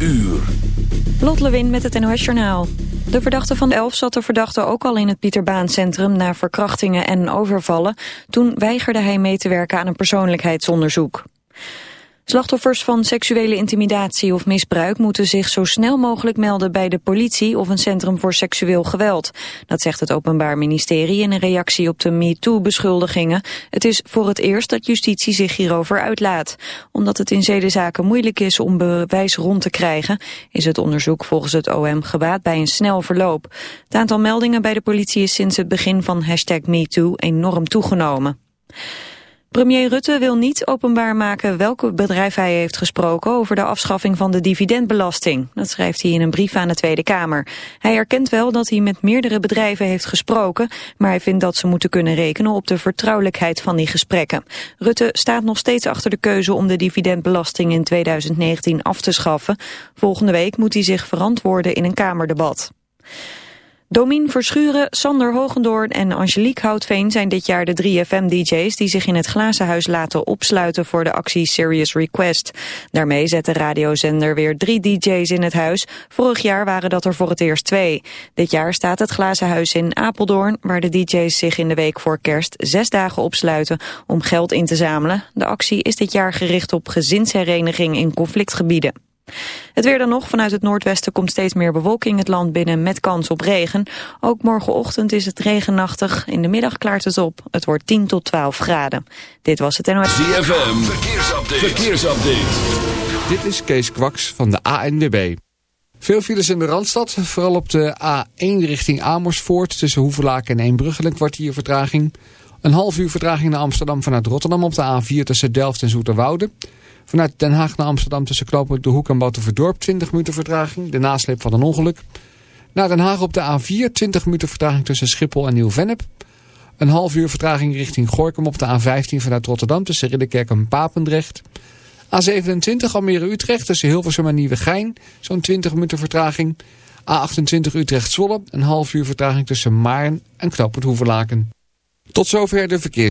uur. Lot Lewin met het NOS Journaal. De verdachte van de elf zat de verdachte ook al in het Pieterbaancentrum... na verkrachtingen en overvallen. Toen weigerde hij mee te werken aan een persoonlijkheidsonderzoek. Slachtoffers van seksuele intimidatie of misbruik moeten zich zo snel mogelijk melden bij de politie of een centrum voor seksueel geweld. Dat zegt het Openbaar Ministerie in een reactie op de MeToo-beschuldigingen. Het is voor het eerst dat justitie zich hierover uitlaat. Omdat het in zedenzaken moeilijk is om bewijs rond te krijgen, is het onderzoek volgens het OM gebaat bij een snel verloop. Het aantal meldingen bij de politie is sinds het begin van hashtag MeToo enorm toegenomen. Premier Rutte wil niet openbaar maken welke bedrijf hij heeft gesproken over de afschaffing van de dividendbelasting. Dat schrijft hij in een brief aan de Tweede Kamer. Hij erkent wel dat hij met meerdere bedrijven heeft gesproken, maar hij vindt dat ze moeten kunnen rekenen op de vertrouwelijkheid van die gesprekken. Rutte staat nog steeds achter de keuze om de dividendbelasting in 2019 af te schaffen. Volgende week moet hij zich verantwoorden in een Kamerdebat. Domien Verschuren, Sander Hogendoorn en Angelique Houtveen zijn dit jaar de 3FM-dj's die zich in het glazen huis laten opsluiten voor de actie Serious Request. Daarmee zet de radiozender weer drie dj's in het huis. Vorig jaar waren dat er voor het eerst twee. Dit jaar staat het glazen huis in Apeldoorn, waar de dj's zich in de week voor kerst zes dagen opsluiten om geld in te zamelen. De actie is dit jaar gericht op gezinshereniging in conflictgebieden. Het weer dan nog. Vanuit het noordwesten komt steeds meer bewolking het land binnen met kans op regen. Ook morgenochtend is het regenachtig. In de middag klaart het op. Het wordt 10 tot 12 graden. Dit was het NOS. ZFM. Verkeersupdate. Verkeersupdate. Dit is Kees Kwaks van de ANWB. Veel files in de Randstad. Vooral op de A1 richting Amersfoort. Tussen Hoevelaken en Eembrugge een kwartier vertraging. Een half uur vertraging naar Amsterdam vanuit Rotterdam op de A4 tussen Delft en Zoeterwoude. Vanuit Den Haag naar Amsterdam tussen knopen De Hoek en Battenverdorp 20 minuten vertraging. De nasleep van een ongeluk. Naar Den Haag op de A4 20 minuten vertraging tussen Schiphol en Nieuw-Vennep. Een half uur vertraging richting Gorkum op de A15 vanuit Rotterdam tussen Ridderkerk en Papendrecht. A27 Almere-Utrecht tussen Hilversum en Nieuwegein. Zo'n 20 minuten vertraging. A28 Utrecht-Zwolle. Een half uur vertraging tussen Maarn en Knoopend Hoeverlaken. Tot zover de verkeer.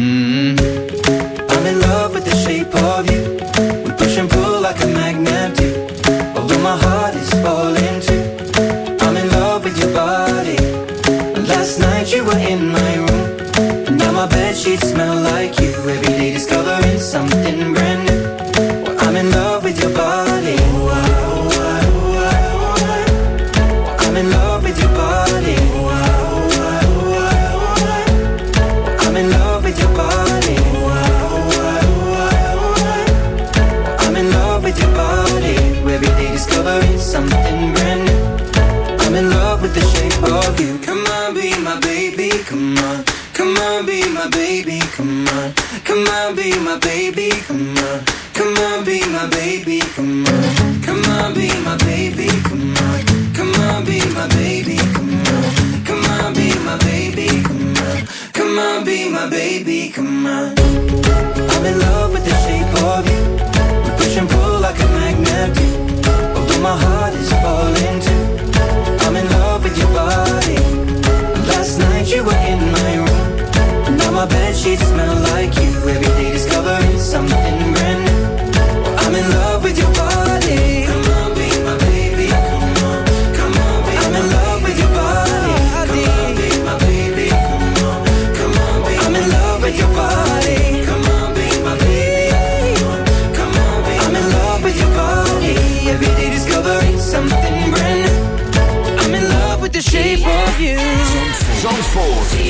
Mm. Four.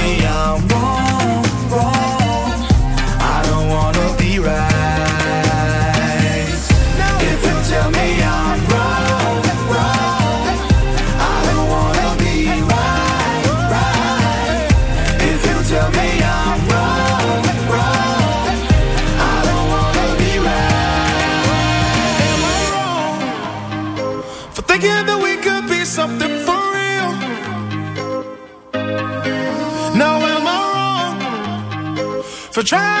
try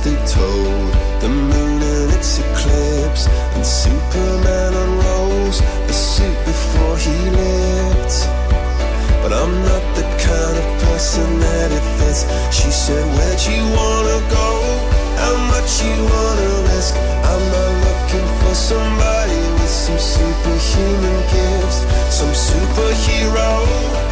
they told, the moon and its eclipse, and Superman unrolls the suit before he lived. But I'm not the kind of person that it fits. She said, Where'd you wanna go? How much you wanna risk? I'm not looking for somebody with some superhuman gifts, some superhero,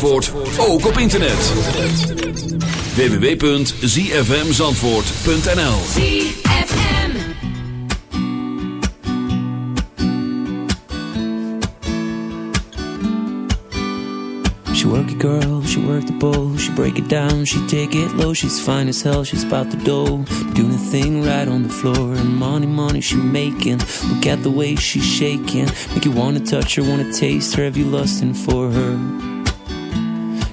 Zandvoort, ook op internet. www.zfmzandvoort.nl ZFM. She work it, girl, she work the bowl, she break it down, she take it low, she's fine as hell, she's about the dough, doing a thing right on the floor, and money, money she making, look at the way she's shaking, make you wanna touch her, wanna taste her, have you lusting for her,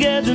Together,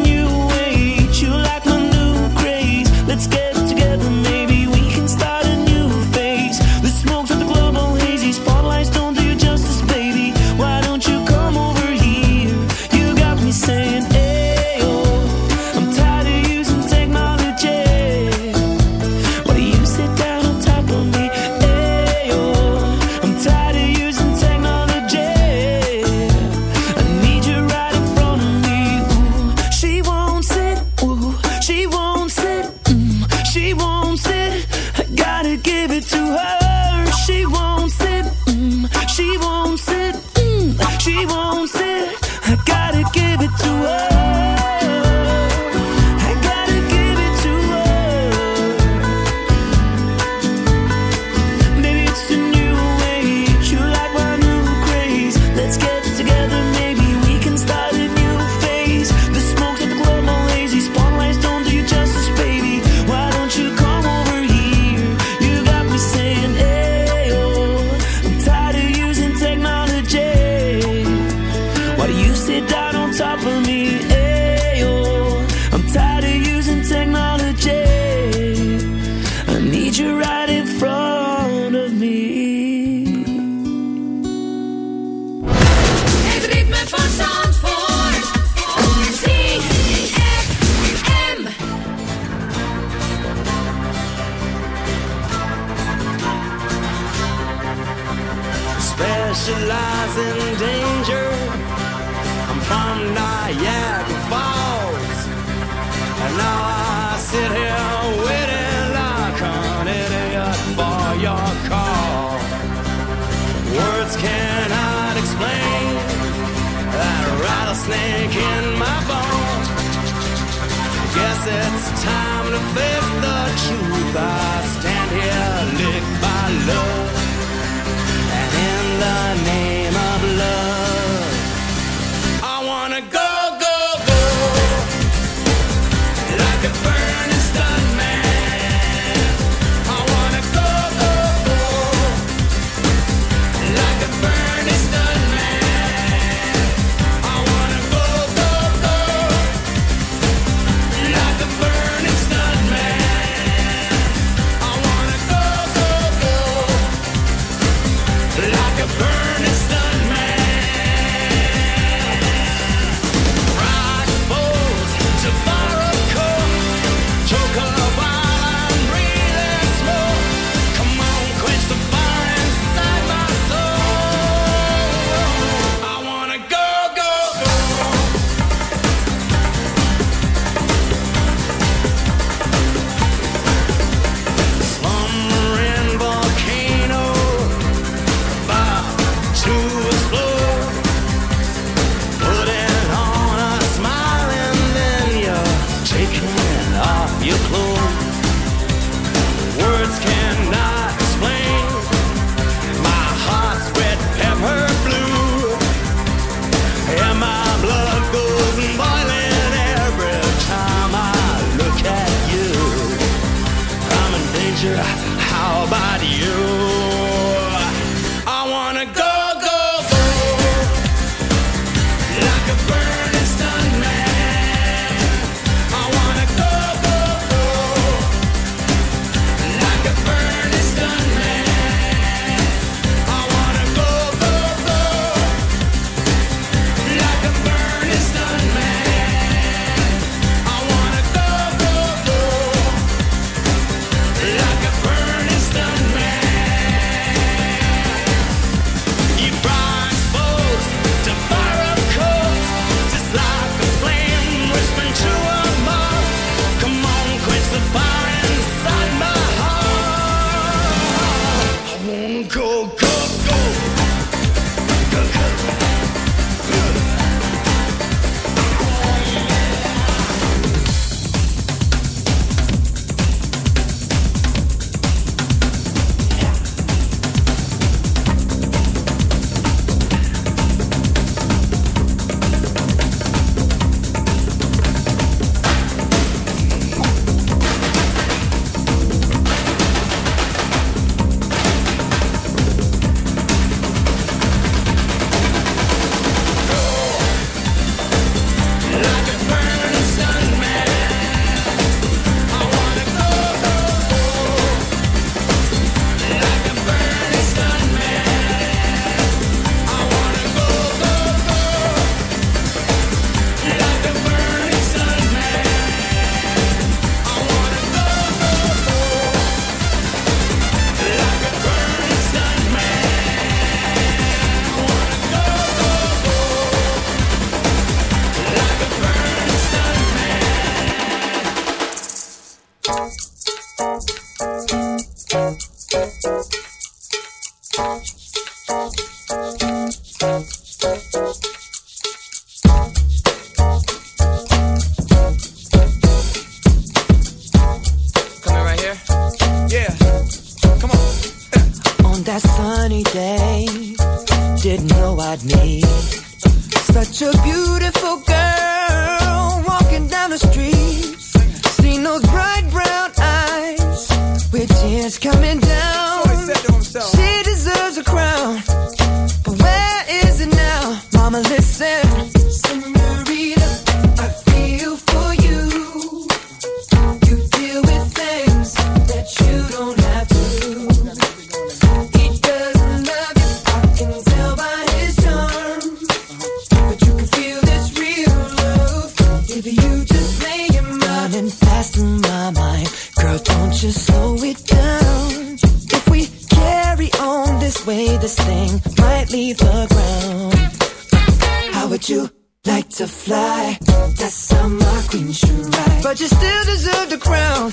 slow it down. If we carry on this way, this thing might leave the ground. How would you like to fly? That's how my queen should ride. But you still deserve the crown.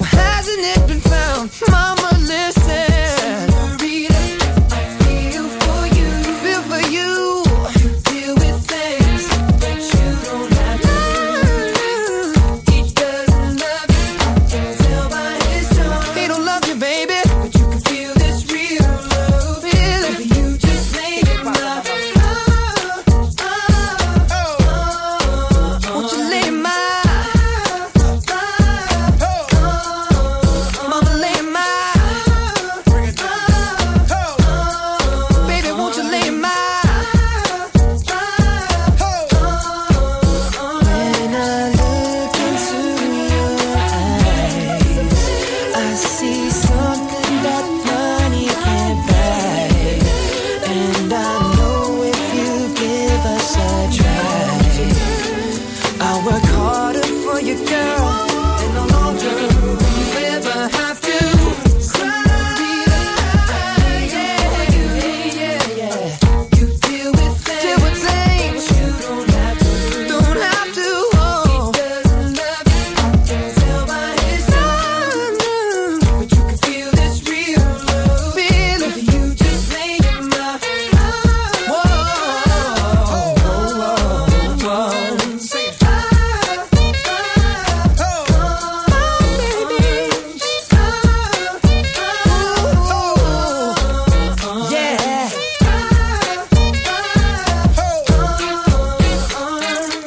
Well, hasn't it been found? Mama, listen.